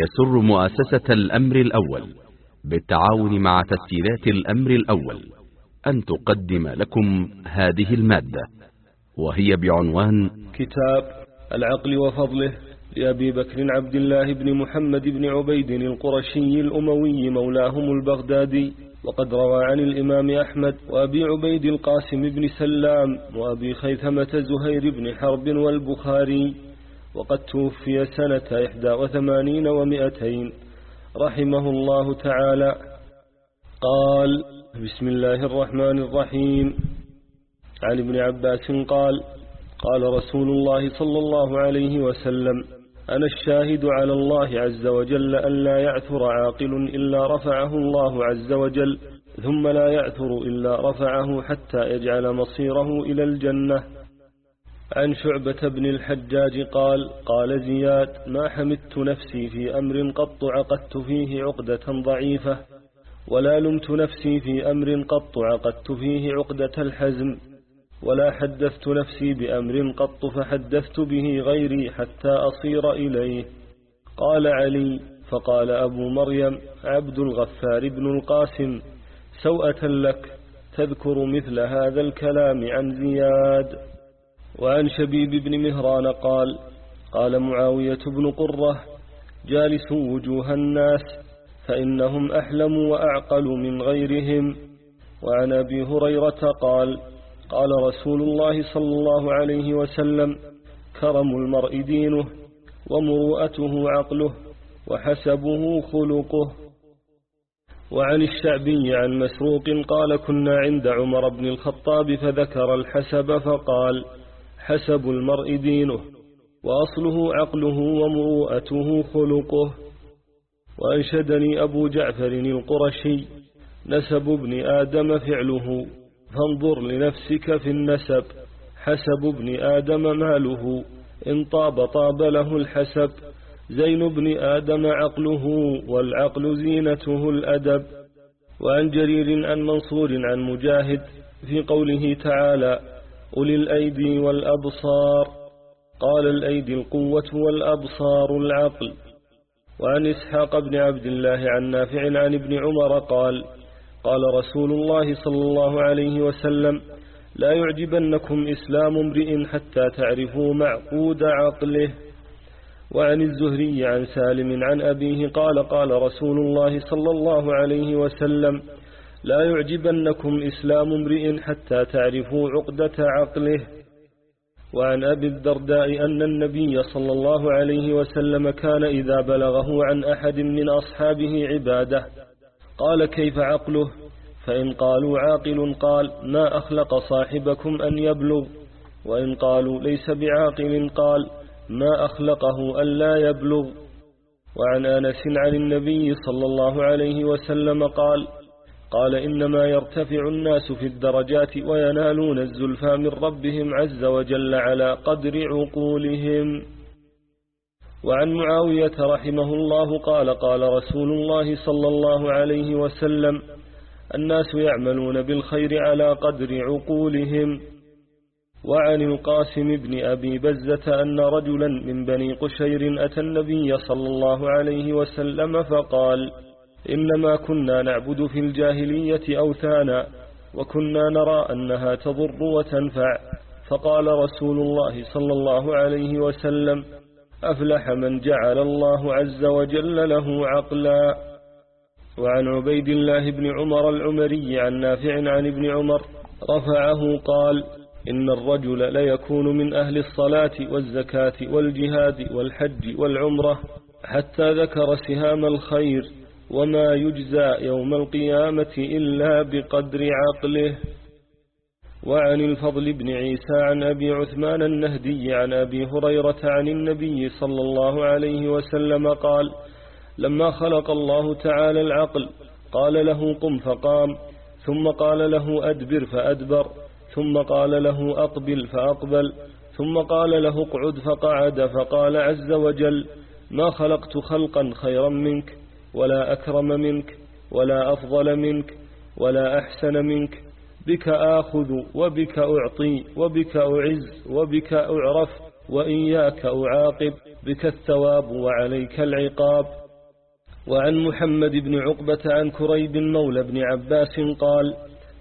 يسر مؤسسة الأمر الأول بالتعاون مع تسجيلات الأمر الأول أن تقدم لكم هذه المادة وهي بعنوان كتاب العقل وفضله لأبي بكر عبد الله بن محمد بن عبيد القرشي الأموي مولاهم البغدادي وقد روى عن الإمام أحمد وأبي عبيد القاسم بن سلام وأبي خيثمة زهير بن حرب والبخاري. وقد توفي سنة إحدى وثمانين ومئتين رحمه الله تعالى. قال بسم الله الرحمن الرحيم. عن ابن عباس قال قال رسول الله صلى الله عليه وسلم أنا الشاهد على الله عز وجل أن لا يعثر عاقل إلا رفعه الله عز وجل ثم لا يعثر إلا رفعه حتى يجعل مصيره إلى الجنة. عن شعبة بن الحجاج قال قال زياد ما حمدت نفسي في أمر قط عقدت فيه عقدة ضعيفة ولا لمت نفسي في أمر قط عقدت فيه عقدة الحزم ولا حدثت نفسي بأمر قط فحدثت به غيري حتى أصير إليه. قال علي فقال أبو مريم عبد الغفار بن القاسم سوءة لك تذكر مثل هذا الكلام عن زياد. وعن شبيب بن مهران قال قال معاوية بن قرة جالسوا وجوه الناس فإنهم أحلم وأعقل من غيرهم. وعن أبي هريرة قال قال رسول الله صلى الله عليه وسلم كرم المرء دينه ومروءته عقله وحسبه خلقه. وعن الشعبي عن مسروق قال كنا عند عمر بن الخطاب فذكر الحسب فقال حسب المرء دينه وأصله عقله ومروءته خلقه. وأنشدني أبو جعفر القرشي نسب ابن آدم فعله. فانظر لنفسك في النسب حسب ابن آدم ماله. إن طاب طاب له الحسب زين ابن آدم عقله والعقل زينته الأدب. وعن جرير عن منصور عن مجاهد في قوله تعالى أولي الأيدي والأبصار. قال الأيدي القوة والأبصار العقل. وعن إسحاق بن عبد الله عن نافع عن ابن عمر قال قال رسول الله صلى الله عليه وسلم لا يعجبنكم إسلام امرئ حتى تعرفوا معقود عقله. وعن الزهري عن سالم عن أبيه قال قال رسول الله صلى الله عليه وسلم لا يعجبنكم إسلام امرئ حتى تعرفوا عقدة عقله. وعن أبي الدرداء أن النبي صلى الله عليه وسلم كان إذا بلغه عن أحد من أصحابه عبادة قال كيف عقله؟ فإن قالوا عاقل قال ما أخلق صاحبكم أن يبلغ. وإن قالوا ليس بعاقل قال ما أخلقه أن لا يبلغ. وعن أنس عن النبي صلى الله عليه وسلم قال قال إنما يرتفع الناس في الدرجات وينالون الزلفى من ربهم عز وجل على قدر عقولهم. وعن معاوية رحمه الله قال قال رسول الله صلى الله عليه وسلم الناس يعملون بالخير على قدر عقولهم. وعن القاسم بن أبي بزة أن رجلا من بني قشير أتى النبي صلى الله عليه وسلم فقال إنما كنا نعبد في الجاهلية أوثانا وكنا نرى أنها تضر وتنفع. فقال رسول الله صلى الله عليه وسلم أفلح من جعل الله عز وجل له عقلا. وعن عبيد الله بن عمر العمري عن نافع عن ابن عمر رفعه قال إن الرجل ليكون من أهل الصلاة والزكاة والجهاد والحج والعمرة حتى ذكر سهام الخير. وما يجزى يوم القيامة إلا بقدر عقله. وعن الفضل بن عيسى عن أبي عثمان النهدي عن أبي هريرة عن النبي صلى الله عليه وسلم قال لما خلق الله تعالى العقل قال له قم فقام ثم قال له أدبر فأدبر ثم قال له أقبل فأقبل ثم قال له اقعد فقعد فقال عز وجل ما خلقت خلقا خيرا منك ولا أكرم منك ولا أفضل منك ولا أحسن منك. بك آخذ وبك أعطي وبك أعز وبك أعرف وإياك أعاقب. بك الثواب وعليك العقاب. وعن محمد بن عقبة عن كريب مولى بن عباس قال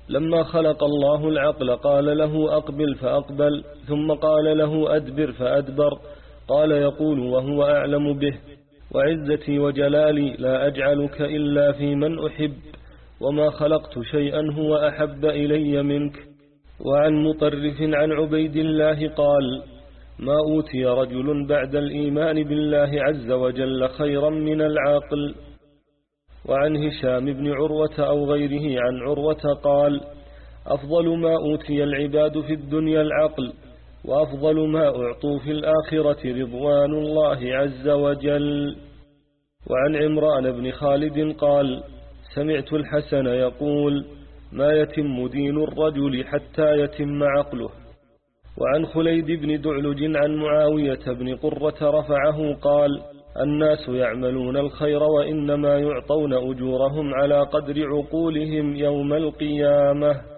لما خلق الله العقل قال له أقبل فأقبل ثم قال له أدبر فأدبر. قال يقول وهو أعلم به. وعزتي وجلالي لا أجعلك إلا في من أحب وما خلقت شيئا هو أحب إلي منك. وعن مطرف عن عبيد الله قال ما أوتي رجل بعد الإيمان بالله عز وجل خيرا من العاقل. وعن هشام بن عروة أو غيره عن عروة قال أفضل ما أوتي العباد في الدنيا العقل وأفضل ما أعطوا في الآخرة رضوان الله عز وجل. وعن عمران بن خالد قال سمعت الحسن يقول ما يتم دين الرجل حتى يتم عقله. وعن خليد بن دعلج عن معاوية بن قرة رفعه قال الناس يعملون الخير وإنما يعطون أجورهم على قدر عقولهم يوم القيامة.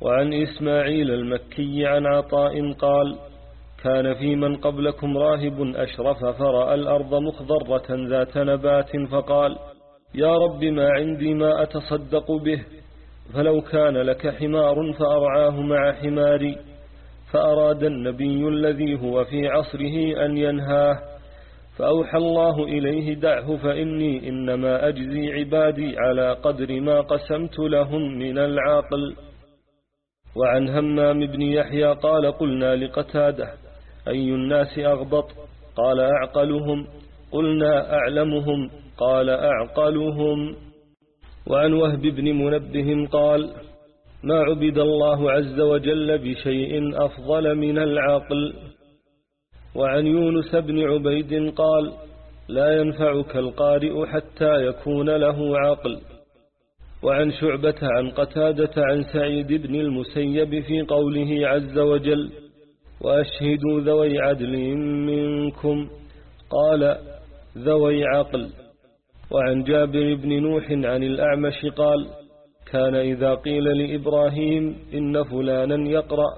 وعن إسماعيل المكي عن عطاء قال كان في من قبلكم راهب أشرف فرأى الأرض مخضرة ذات نبات فقال يا رب ما عندي ما أتصدق به فلو كان لك حمار فأرعاه مع حماري فأراد النبي الذي هو في عصره أن ينهاه فأوحى الله إليه دعه فإني إنما أجزي عبادي على قدر ما قسمت لهم من العقل وعن همام بن يحيى قال قلنا لقتادة أي الناس أغبط؟ قال أعقلهم. قلنا أعلمهم. قال أعقلهم. وعن وهب بن منبه قال ما عبد الله عز وجل بشيء أفضل من العقل. وعن يونس بن عبيد قال لا ينفعك القارئ حتى يكون له عقل. وعن شعبة عن قتادة عن سعيد بن المسيب في قوله عز وجل وأشهدوا ذوي عدل منكم قال ذوي عقل وعن جابر بن نوح عن الأعمش قال كان إذا قيل لإبراهيم إن فلانا يقرأ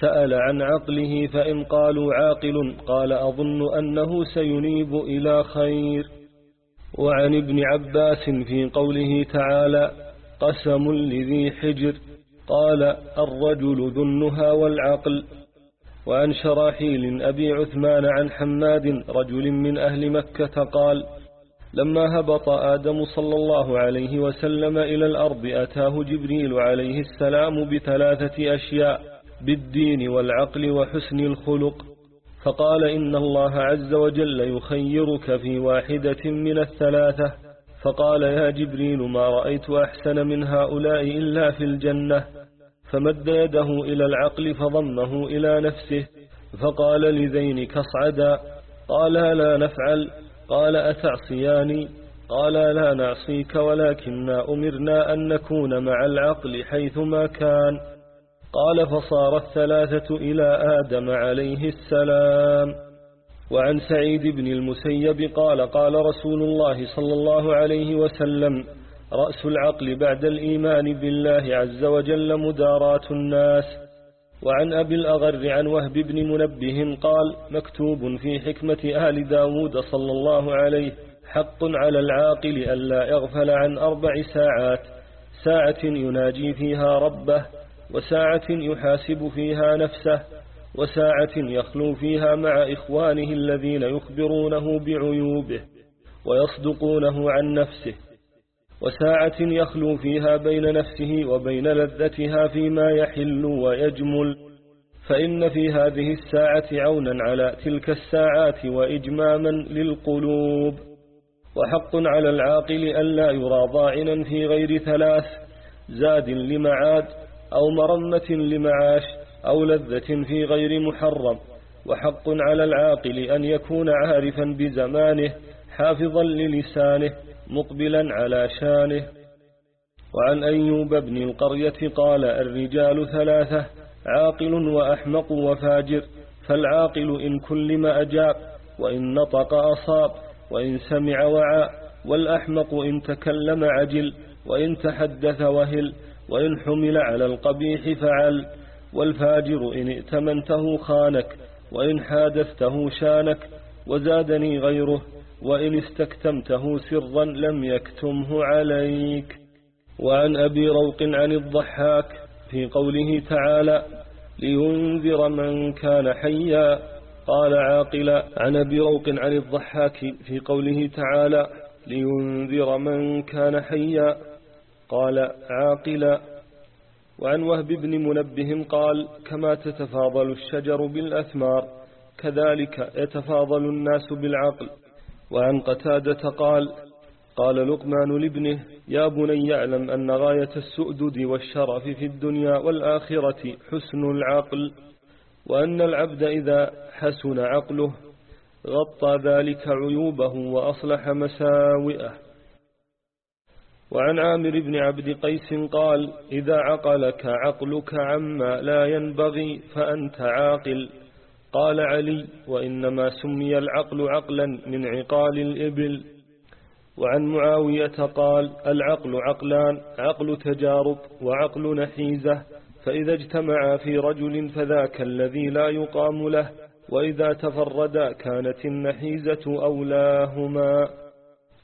سأل عن عقله فإن قالوا عاقل قال أظن أنه سينيب إلى خير وعن ابن عباس في قوله تعالى قسم لذي حجر قال الرجل ذو النهى والعقل وعن شراحيل أبي عثمان عن حماد رجل من أهل مكة قال لما هبط آدم صلى الله عليه وسلم إلى الأرض أتاه جبريل عليه السلام بثلاثة أشياء بالدين والعقل وحسن الخلق فقال إن الله عز وجل يخيرك في واحدة من الثلاثة. فقال يا جبريل ما رأيت أحسن من هؤلاء إلا في الجنة. فمد يده إلى العقل فضمه إلى نفسه. فقال لذينك اصعدا قال لا نفعل. قال أتعصياني؟ قال لا نعصيك ولكننا أمرنا أن نكون مع العقل حيثما كان. قال فصار الثلاثة إلى آدم عليه السلام. وعن سعيد بن المسيب قال قال رسول الله صلى الله عليه وسلم رأس العقل بعد الإيمان بالله عز وجل مداراة الناس. وعن أبي الأغر عن وهب بن منبه قال مكتوب في حكمة آل داود صلى الله عليه حق على العاقل ألا يغفل عن أربع ساعات. ساعة يناجي فيها ربه وساعة يحاسب فيها نفسه وساعة يخلو فيها مع إخوانه الذين يخبرونه بعيوبه ويصدقونه عن نفسه. وساعة يخلو فيها بين نفسه وبين لذتها فيما يحل ويجمل. فإن في هذه الساعة عونا على تلك الساعات وإجماما للقلوب. وحق على العاقل ألا يرى ضاعنا في غير ثلاث زاد لمعاد أو مرمة لمعاش أو لذة في غير محرم وحق على العاقل أن يكون عارفا بزمانه حافظا للسانه مقبلا على شانه. وعن أيوب بن القرية قال الرجال ثلاثة عاقل وأحمق وفاجر فالعاقل إن كلم أجاب وإن نطق أصاب وإن سمع وعى والأحمق إن تكلم عجل وإن تحدث وهل وإن حمل على القبيح فعل والفاجر إن ائتمنته خانك وإن حادثته شانك وزادني غيره وإن استكتمته سرا لم يكتمه عليك. وعن أبي روق عن الضحاك في قوله تعالى لينذر من كان حيا. قال عاقلا عن أبي روق عن الضحاك في قوله تعالى لينذر من كان حيا. قال عاقلا وعن وهب بن منبه قال كما تتفاضل الشجر بالأثمار كذلك يتفاضل الناس بالعقل. وعن قتادة قال قال لقمان لابنه يا بني يعلم أن غاية السؤدد والشرف في الدنيا والآخرة حسن العقل. وأن العبد إذا حسن عقله غطى ذلك عيوبه وأصلح مساوئه. وعن عامر بن عبد قيس قال إذا عقلك عقلك عما لا ينبغي فأنت عاقل. قال علي وإنما سمي العقل عقلا من عقال الإبل. وعن معاوية قال العقل عقلان عقل تجارب وعقل نحيزة. فإذا اجتمعا في رجل فذاك الذي لا يقام له وإذا تفردا كانت النحيزة أولاهما.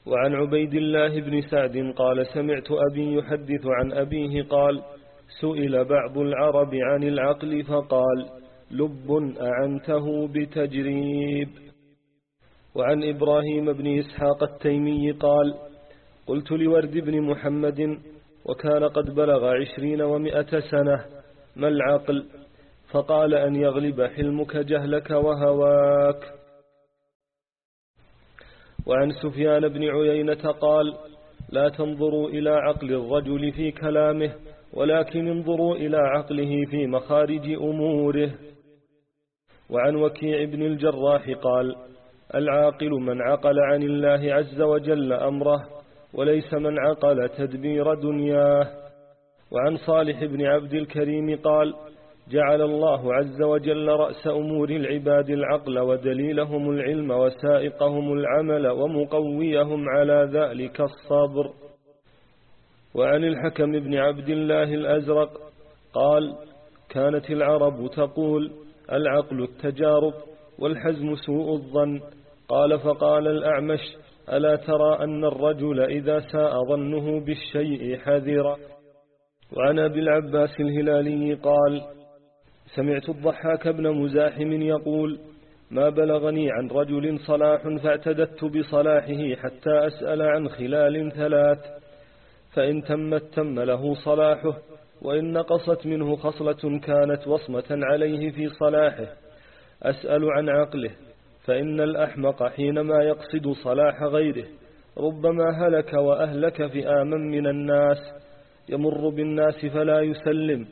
وعن عبيد الله بن سعد قال سمعت أبي يحدث عن أبيه قال سئل بعض العرب عن العقل فقال لب أعنته بتجريب. وعن إبراهيم بن إسحاق التيمي قال قلت لورد بن محمد وكان قد بلغ عشرين ومائة سنة ما العقل؟ فقال أن يغلب حلمك جهلك وهواك. وعن سفيان بن عيينة قال لا تنظروا إلى عقل الرجل في كلامه ولكن انظروا إلى عقله في مخارج أموره. وعن وكيع بن الجراح قال العاقل من عقل عن الله عز وجل أمره وليس من عقل تدبير دنياه. وعن صالح بن عبد الكريم قال جعل الله عز وجل رأس أمور العباد العقل ودليلهم العلم وسائقهم العمل ومقويهم على ذلك الصبر. وعن الحكم بن عبد الله الأزرق قال كانت العرب تقول العقل التجارب والحزم سوء الظن. قال فقال الأعمش ألا ترى أن الرجل إذا ساء ظنه بالشيء حذر وعن أبي العباس الهلالي قال سمعت الضحاك بن مزاحم يقول ما بلغني عن رجل صلاح فاعتددت بصلاحه حتى أسأل عن خلال ثلاث فإن تمت تم له صلاحه وإن نقصت منه خصلة كانت وصمة عليه في صلاحه. أسأل عن عقله فإن الأحمق حينما يقصد صلاح غيره ربما هلك وأهلك فئاما من الناس يمر بالناس فلا يسلم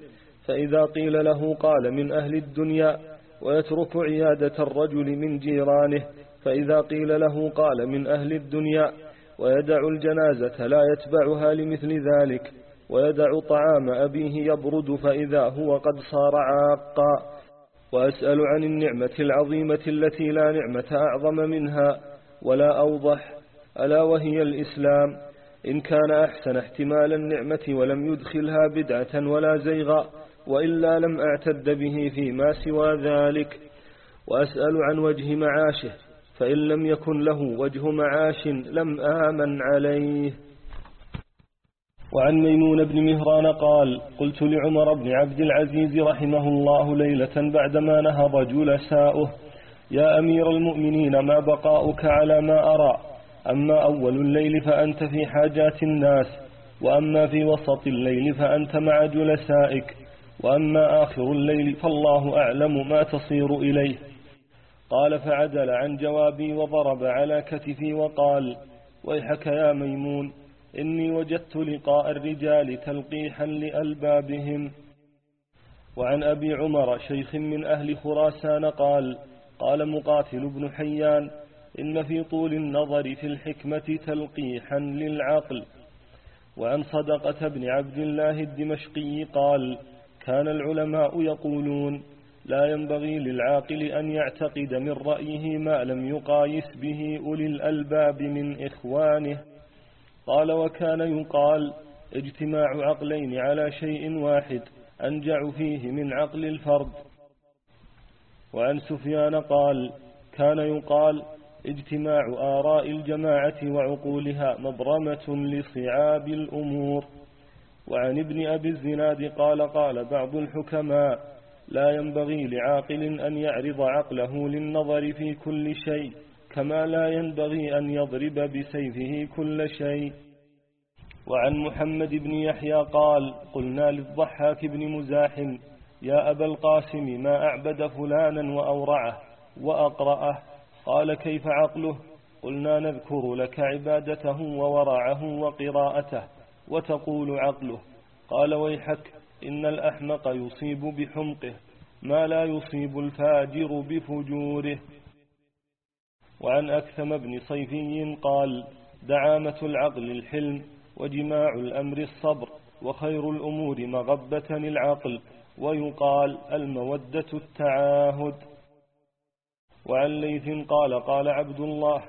فإذا قيل له قال من أهل الدنيا ويترك عيادة الرجل من جيرانه فإذا قيل له قال من أهل الدنيا ويدع الجنازة لا يتبعها لمثل ذلك ويدع طعام أبيه يبرد فإذا هو قد صار عاقا. وأسأل عن النعمة العظيمة التي لا نعمة أعظم منها ولا أوضح ألا وهي الإسلام؟ إن كان أحسن احتمال النعمة ولم يدخلها بدعة ولا زيغا وإلا لم أعتد به فيما سوى ذلك. وأسأل عن وجه معاشه فإن لم يكن له وجه معاش لم آمن عليه. وعن ميمون بن مهران قال قلت لعمر بن عبد العزيز رحمه الله ليلة بعدما نهض جلساؤه يا أمير المؤمنين ما بقاؤك على ما أرى. أما أول الليل فأنت في حاجات الناس وأما في وسط الليل فأنت مع جلسائك. وأما آخر الليل فالله أعلم ما تصير إليه. قال فعدل عن جوابي وضرب على كتفي وقال ويحك يا ميمون إني وجدت لقاء الرجال تلقيحا لألبابهم. وعن أبي عمر شيخ من أهل خراسان قال قال مقاتل بن حيان إن في طول النظر في الحكمة تلقيحا للعقل. وعن صدقة بن عبد الله الدمشقي قال كان العلماء يقولون لا ينبغي للعاقل أن يعتقد من رأيه ما لم يقايس به أولي الألباب من إخوانه. قال وكان يقال اجتماع عقلين على شيء واحد أنجع فيه من عقل الفرد. وعن سفيان قال كان يقال اجتماع آراء الجماعة وعقولها مبرمة لصعاب الأمور. وعن ابن أبي الزناد قال قال بعض الحكماء لا ينبغي لعاقل أن يعرض عقله للنظر في كل شيء كما لا ينبغي أن يضرب بسيفه كل شيء. وعن محمد بن يحيى قال قلنا للضحاك بن مزاحم يا أبا القاسم ما أعبد فلانا وأورعه وأقرأه؟ قال كيف عقله؟ قلنا نذكر لك عبادته وورعه وقراءته. وتقول عقله. قال ويحك إن الأحمق يصيب بحمقه ما لا يصيب الفاجر بفجوره. وعن أكثم بن صيفي قال دعامة العقل الحلم وجماع الأمر الصبر وخير الأمور مغبة العقل ويقال المودة التعاهد. وعن ليث قال قال عبد الله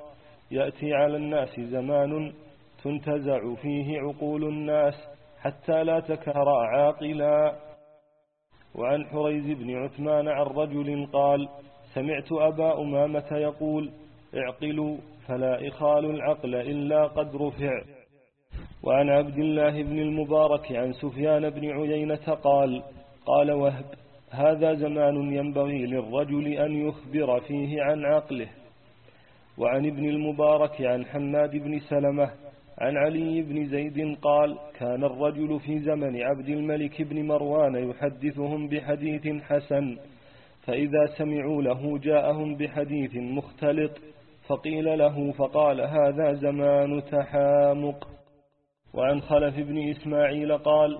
يأتي على الناس زمان تنتزع فيه عقول الناس حتى لا تكهر عاقلا وعن حريز بن عثمان عن رجل قال سمعت أبا أمامة يقول اعقلوا فلا إخال العقل إلا قد رفع. وعن عبد الله بن المبارك عن سفيان بن عيينة قال قال وهب هذا زمان ينبغي للرجل أن يخبر فيه عن عقله. وعن ابن المبارك عن حماد بن سلمة عن علي بن زيد قال كان الرجل في زمن عبد الملك بن مروان يحدثهم بحديث حسن فإذا سمعوا له جاءهم بحديث مختلط فقيل له فقال هذا زمان تحامق. وعن خلف بن إسماعيل قال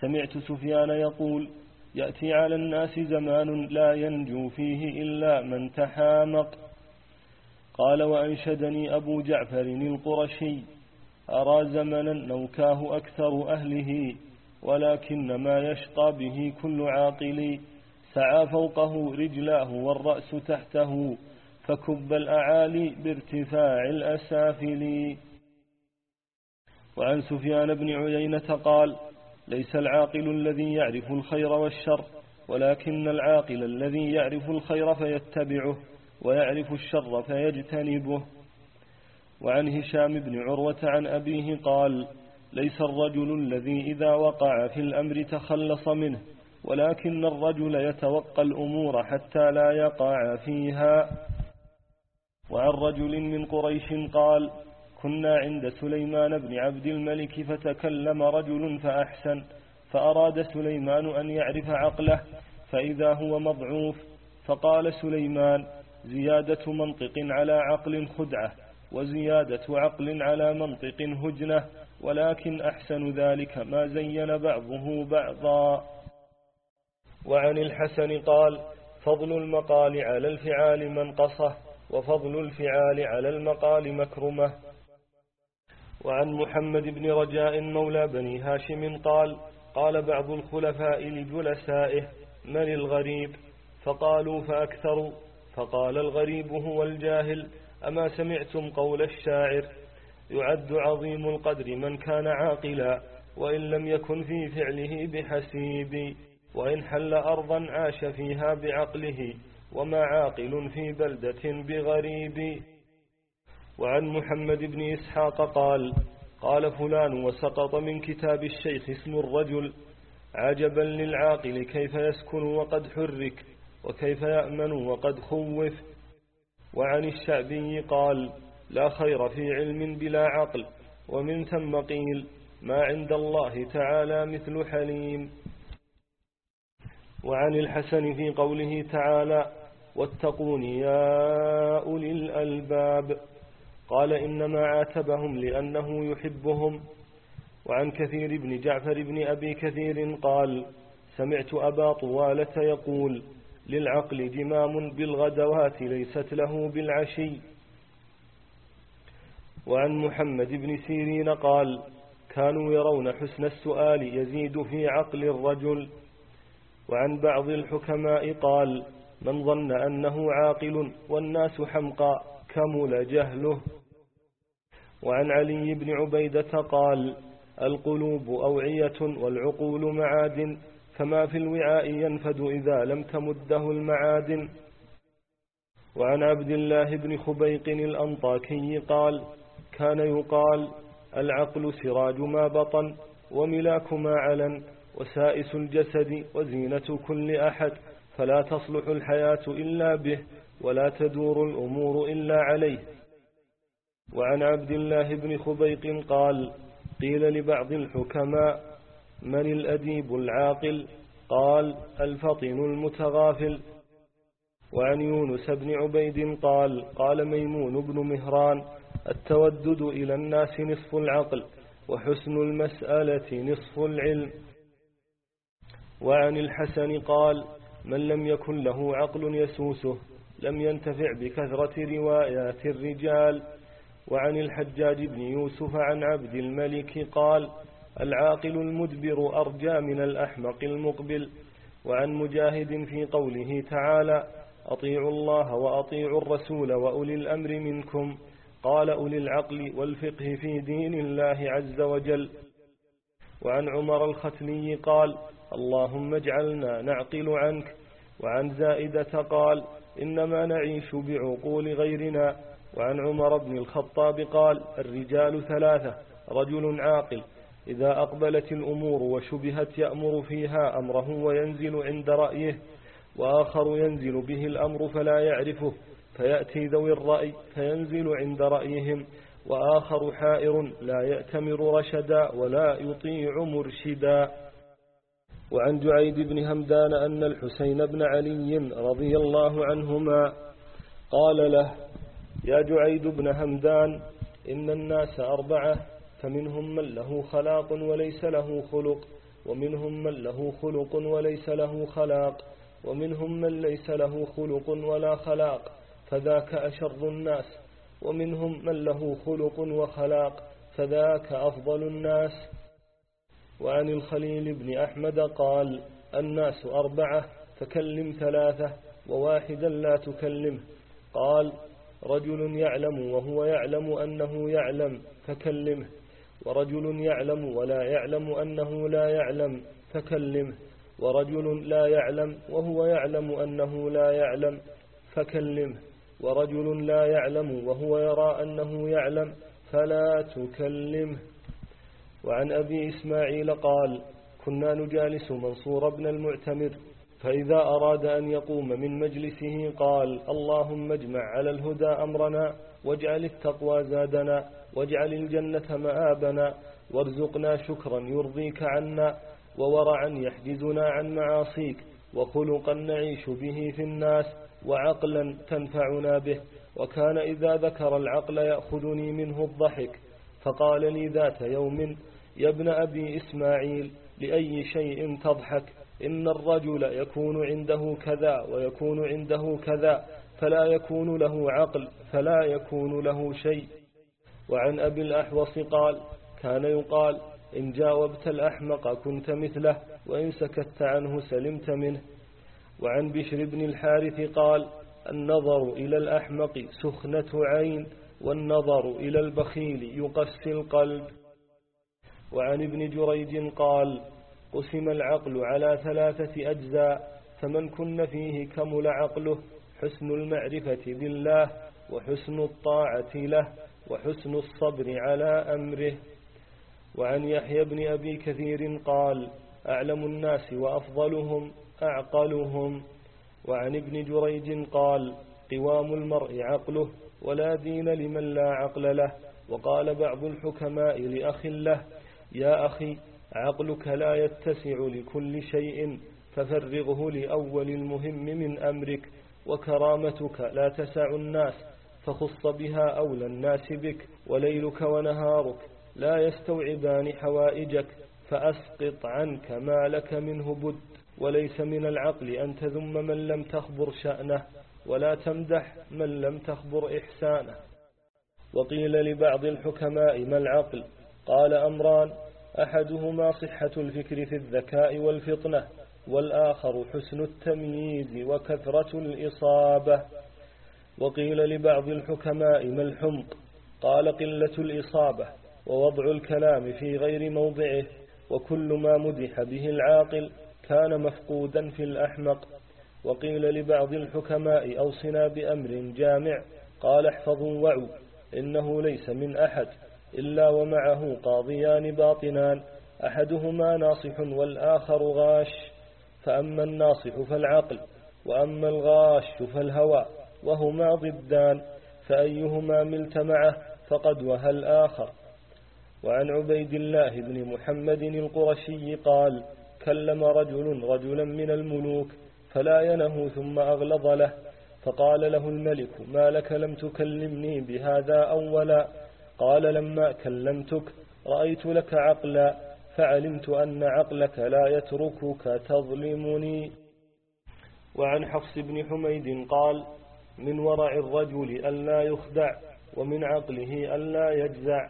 سمعت سفيان يقول يأتي على الناس زمان لا ينجو فيه إلا من تحامق. قال وأنشدني أبو جعفر القرشي أرى زمنا نوكاه أكثر أهله ولكن ما يشقى به كل عاقل. سعى فوقه رجلاه والرأس تحته فكب الأعالي بارتفاع الأسافل. وعن سفيان بن عيينة قال ليس العاقل الذي يعرف الخير والشر ولكن العاقل الذي يعرف الخير فيتبعه ويعرف الشر فيجتنبه. وعن هشام بن عروة عن أبيه قال ليس الرجل الذي إذا وقع في الأمر تخلص منه ولكن الرجل يتوقى الأمور حتى لا يقع فيها. وعن رجل من قريش قال كنا عند سليمان بن عبد الملك فتكلم رجل فأحسن فأراد سليمان أن يعرف عقله فإذا هو مضعوف فقال سليمان زيادة منطق على عقل خدعة وزيادة عقل على منطق هجنة ولكن أحسن ذلك ما زين بعضه بعضا. وعن الحسن قال فضل المقال على الفعال منقصة وفضل الفعال على المقال مكرمة. وعن محمد بن رجاء مولى بني هاشم قال قال بعض الخلفاء لجلسائه من الغريب؟ فقالوا فأكثروا. فقال الغريب هو الجاهل. أما سمعتم قول الشاعر يعد عظيم القدر من كان عاقلا وإن لم يكن في فعله بحسيب وإن حل أرضا عاش فيها بعقله وما عاقل في بلدة بغريب. وعن محمد بن إسحاق قال قال فلان وسقط من كتاب الشيخ اسم الرجل عجبا للعاقل كيف يسكن وقد حرك وكيف يأمن وقد خوف وعن الشعبي قال لا خير في علم بلا عقل ومن ثم قيل ما عند الله تعالى مثل حليم وعن الحسن في قوله تعالى واتقون يا أولي الألباب قال إنما عاتبهم لأنه يحبهم وعن كثير بن جعفر بن أبي كثير قال سمعت أبا طوالة يقول للعقل جمام بالغدوات ليست له بالعشي. وعن محمد بن سيرين قال كانوا يرون حسن السؤال يزيد في عقل الرجل. وعن بعض الحكماء قال من ظن أنه عاقل والناس حمقى كمل جهله. وعن علي بن عبيدة قال القلوب أوعية والعقول معادن فما في الوعاء ينفد إذا لم تمده المعادن. وعن عبد الله بن خبيق الأنطاكي قال كان يقال العقل سراج ما بطن وملاك ما علن وسائس الجسد وزينة كل أحد فلا تصلح الحياة إلا به ولا تدور الأمور إلا عليه. وعن عبد الله بن خبيق قال قيل لبعض الحكماء من الأديب العاقل؟ قال الفطن المتغافل. وعن يونس بن عبيد قال قال ميمون بن مهران التودد إلى الناس نصف العقل وحسن المسألة نصف العلم. وعن الحسن قال من لم يكن له عقل يسوسه لم ينتفع بكثرة روايات الرجال. وعن الحجاج بن يوسف عن عبد الملك قال العاقل المدبر أرجى من الأحمق المقبل. وعن مجاهد في قوله تعالى أطيعوا الله وأطيعوا الرسول وأولي الأمر منكم. قال أولي العقل والفقه في دين الله عز وجل. وعن عمر الختلي قال اللهم اجعلنا نعقل عنك. وعن زائدة قال إنما نعيش بعقول غيرنا. وعن عمر بن الخطاب قال الرجال ثلاثة رجل عاقل. إذا أقبلت الأمور وشبهت يأمر فيها أمره وينزل عند رأيه وآخر ينزل به الأمر فلا يعرفه فيأتي ذوي الرأي فينزل عند رأيهم وآخر حائر لا يأتمر رشدا ولا يطيع مرشدا. وعن جعيد بن همدان أن الحسين بن علي رضي الله عنهما قال له يا جعيد بن همدان إن الناس أربعة فمنهم من له خلاق وليس له خلق ومنهم من له خلق وليس له خلاق ومنهم من ليس له خلق ولا خلاق فذاك أشر الناس ومنهم من له خلق وخلاق فذاك أفضل الناس. وعن الخليل بن أحمد قال الناس أربعة فكلم ثلاثة وواحدا لا تكلمه قال رجل يعلم وهو يعلم أنه يعلم فكلمه. ورجل يعلم ولا يعلم أنه لا يعلم فكلمه. ورجل لا يعلم وهو يعلم أنه لا يعلم فكلمه. ورجل لا يعلم وهو يرى أنه يعلم فلا تكلمه. وعن أبي إسماعيل قال كنا نجالس منصور بن المعتمر فإذا أراد أن يقوم من مجلسه قال اللهم اجمع على الهدى أمرنا واجعل التقوى زادنا. واجعل الجنة مآبنا وارزقنا شكرا يرضيك عنا وورعا يحجزنا عن معاصيك وخلقا نعيش به في الناس وعقلا تنفعنا به وكان إذا ذكر العقل يأخذني منه الضحك فقال لي ذات يوم يا ابن أبي إسماعيل لأي شيء تضحك إن الرجل يكون عنده كذا ويكون عنده كذا فلا يكون له عقل فلا يكون له شيء وعن أبي الأحوص قال كان يقال إن جاوبت الأحمق كنت مثله وإن سكت عنه سلمت منه. وعن بشر بن الحارث قال النظر إلى الأحمق سخنة عين والنظر إلى البخيل يقسي القلب. وعن ابن جريج قال قسم العقل على ثلاثة أجزاء فمن كن فيه كمل عقله حسن المعرفة بالله وحسن الطاعة له. وحسن الصبر على أمره. وعن يحيى بن أبي كثير قال أعلم الناس وأفضلهم أعقلهم. وعن ابن جريج قال قوام المرء عقله ولا دين لمن لا عقل له. وقال بعض الحكماء لأخ له يا أخي عقلك لا يتسع لكل شيء ففرغه لأول المهم من أمرك. وكرامتك لا تسع الناس فخص بها أولى الناس بك وليلك ونهارك. لا يستوعبان حوائجك فأسقط عنك ما لك منه بد. وليس من العقل أن تذم من لم تخبر شأنه ولا تمدح من لم تخبر إحسانه. وقيل لبعض الحكماء ما العقل؟ قال أمران أحدهما صحة الفكر في الذكاء والفطنة والآخر حسن التمييز وكثرة الإصابة. وقيل لبعض الحكماء ما الحمق؟ قال قلة الإصابة ووضع الكلام في غير موضعه وكل ما مدح به العاقل كان مفقودا في الأحمق. وقيل لبعض الحكماء أوصنا بأمر جامع قال احفظوا وعوا إنه ليس من أحد إلا ومعه قاضيان باطنان أحدهما ناصح والآخر غاش. فأما الناصح فالعقل وأما الغاش فالهوى. وهما ضدان فأيهما ملت معه؟ فقد وهى الآخر. وعن عبيد الله بن محمد القرشي قال كلم رجل رجلا من الملوك فلا ينه ثم أغلظ له فقال له الملك ما لك لم تكلمني بهذا أولا؟ قال لما كلمتك رأيت لك عقلا فعلمت أن عقلك لا يتركك تظلمني. وعن حفص بن حميد قال من ورع الرجل ألا يخدع ومن عقله ألا يجزع.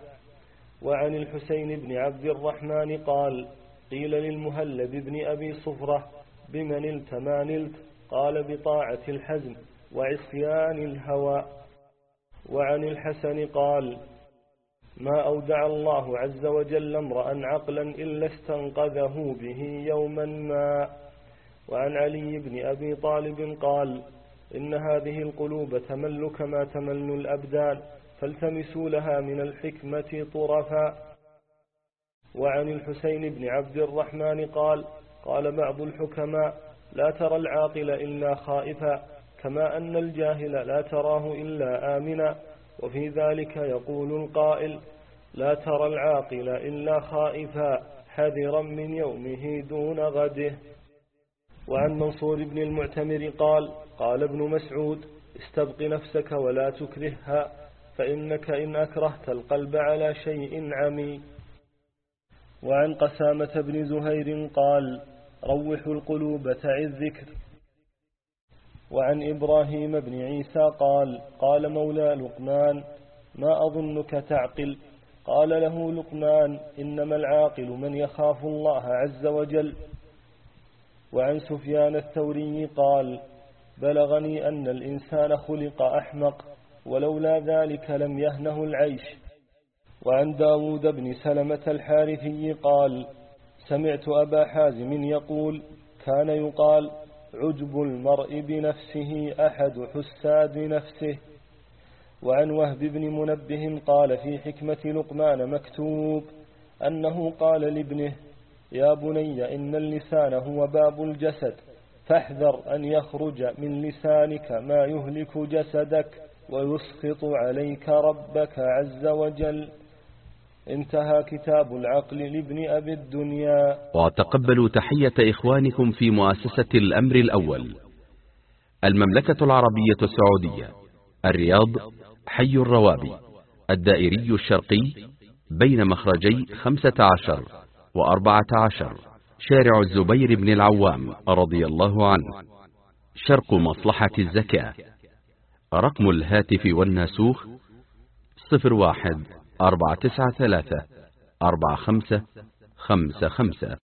وعن الحسين بن عبد الرحمن قال قيل للمهلب بن أبي صفرة بمن نلت ما نلت؟ قال بطاعة الحزم وعصيان الهوى. وعن الحسن قال ما أودع الله عز وجل امرأ عقلا إلا استنقذه به يوما ما. وعن علي بن أبي طالب قال إن هذه القلوب تمل كما تمل الأبدان فالتمسوا لها من الحكمة طرفا. وعن الحسين بن عبد الرحمن قال قال بعض الحكماء لا ترى العاقل إلا خائفا كما أن الجاهل لا تراه إلا آمنا. وفي ذلك يقول القائل لا ترى العاقل إلا خائفا حذرا من يومه دون غده. وعن منصور بن المعتمر قال قال ابن مسعود استبق نفسك ولا تكرهها فإنك إن أكرهت القلب على شيء عمي. وعن قسامة بن زهير قال روحوا القلوب تعي الذكر. وعن إبراهيم بن عيسى قال قال مولى لقمان ما أظنك تعقل؟ قال له لقمان إنما العاقل من يخاف الله عز وجل. وعن سفيان الثوري قال بلغني أن الإنسان خلق أحمق ولولا ذلك لم يهنه العيش. وعن داود بن سلمة الحارثي قال سمعت أبا حازم يقول كان يقال عجب المرء بنفسه أحد حساد نفسه. وعن وهب بن منبه قال في حكمة لقمان مكتوب أنه قال لابنه يا بني إن اللسان هو باب الجسد فاحذر أن يخرج من لسانك ما يهلك جسدك ويسخط عليك ربك عز وجل. انتهى كتاب العقل لابن أبي الدنيا. وتقبلوا تحية إخوانكم في مؤسسة الأمر الأول. المملكة العربية السعودية الرياض حي الروابي الدائري الشرقي بين مخرجي خمسة عشر. وأربعة عشر. شارع الزبير بن العوام رضي الله عنه. شرق مصلحة الزكاة. رقم الهاتف والناسوخ صفر واحد أربعة تسعة ثلاثة أربعة خمسة خمسة خمسة.